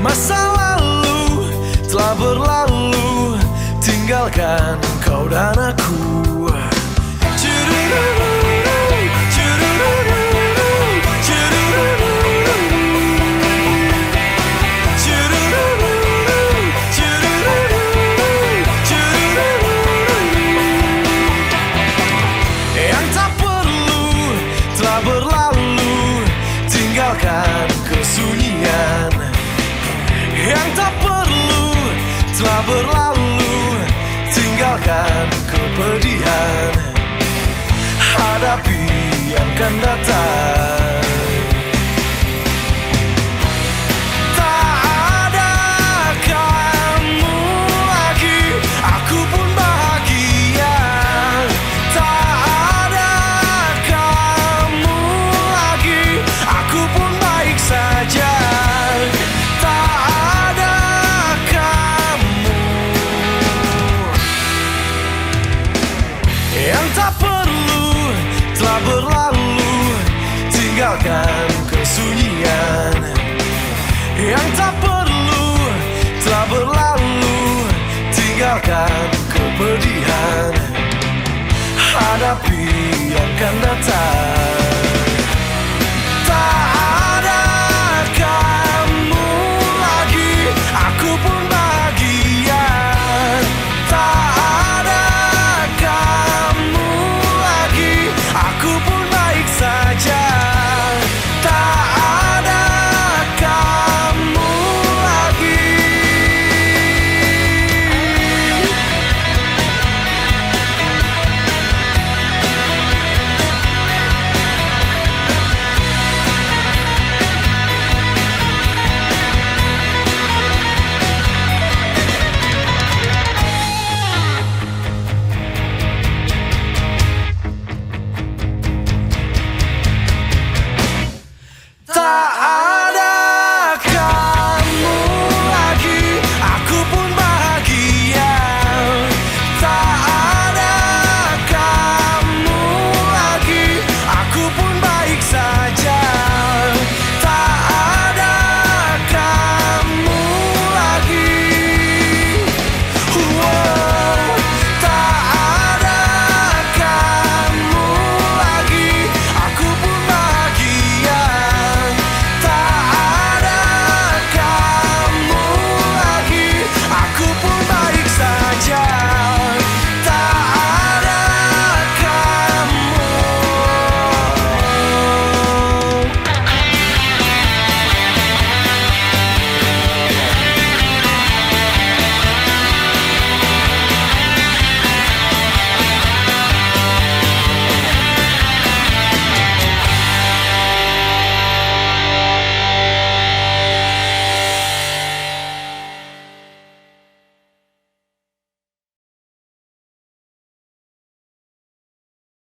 Masa lalu telah berlalu. Tinggalkan kau dan aku. Telah berlalu. Tinggalkan kesunyian Yang tak perlu telah berlalu Tinggalkan kepedihan. Hadapi yang akan datang tak perlu telah berlalu. Tinggalkan kesunyian yang tak perlu telah berlalu. Tinggalkan kepedihan. Hadapi yang akan datang.